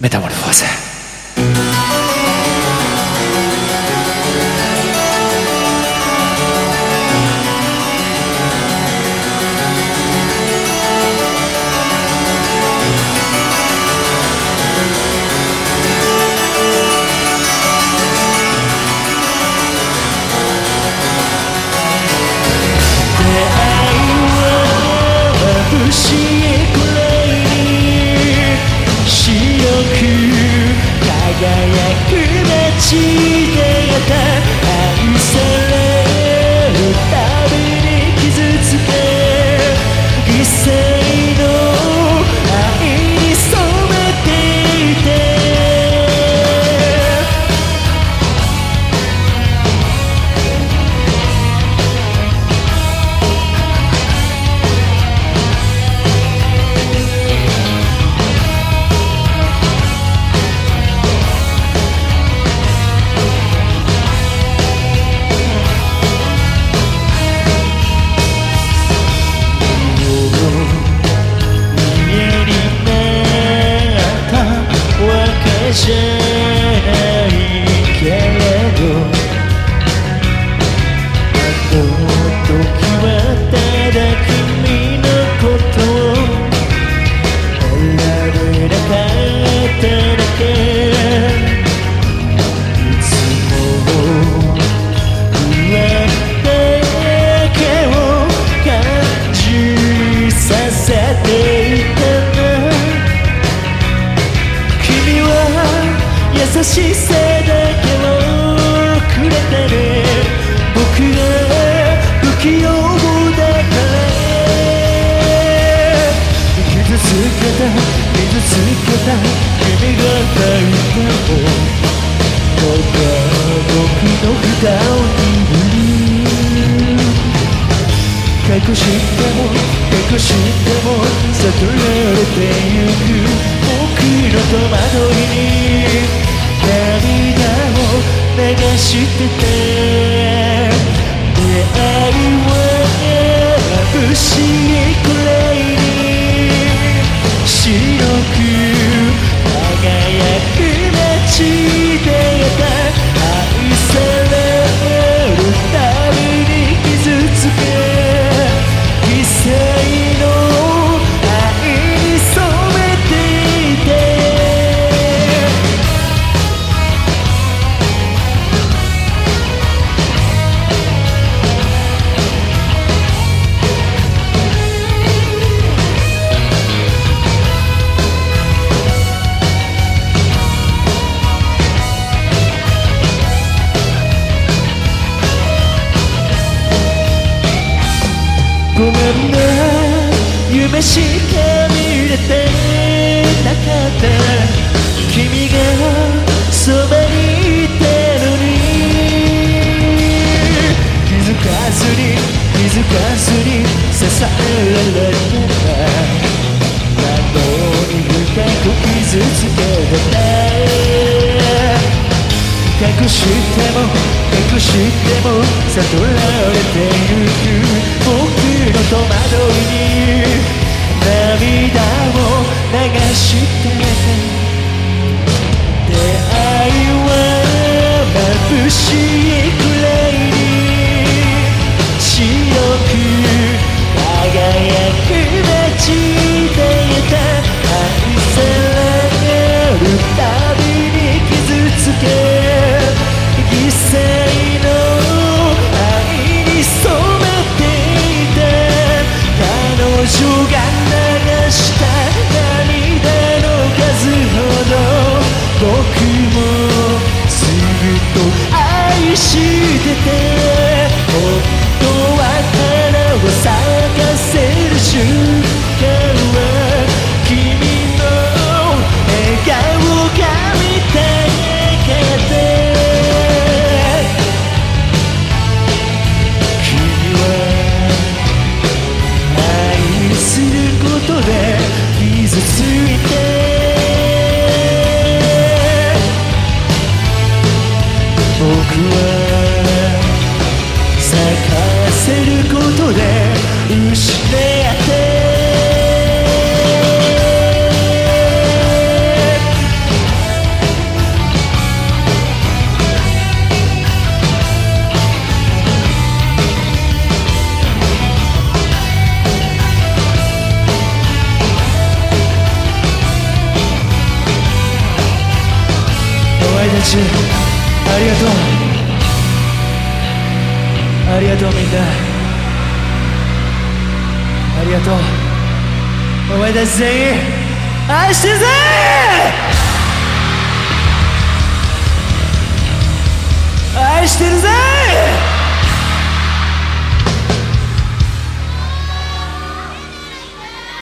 メタく街でた愛され優しさだけをくれた。ね僕が不器用だから傷つけた。傷つけた。君が泣いた。を僕は僕の札を握る隠しても隠しても悟られてゆく僕の戸惑いに涙を流してて出会いは眩しい夢しか見れてなかった君がそばにいたのに気づかずに気づかずに支えられたなのに深く傷つけてた隠しても隠しても悟られてゆく僕の戸惑いに涙を流して出会いは眩しいくらいしてては咲かせることで失れ合って是。ありがとう。ありがとうみんな。ありがとうお前たち全員。愛してるぜ。愛してるぜ。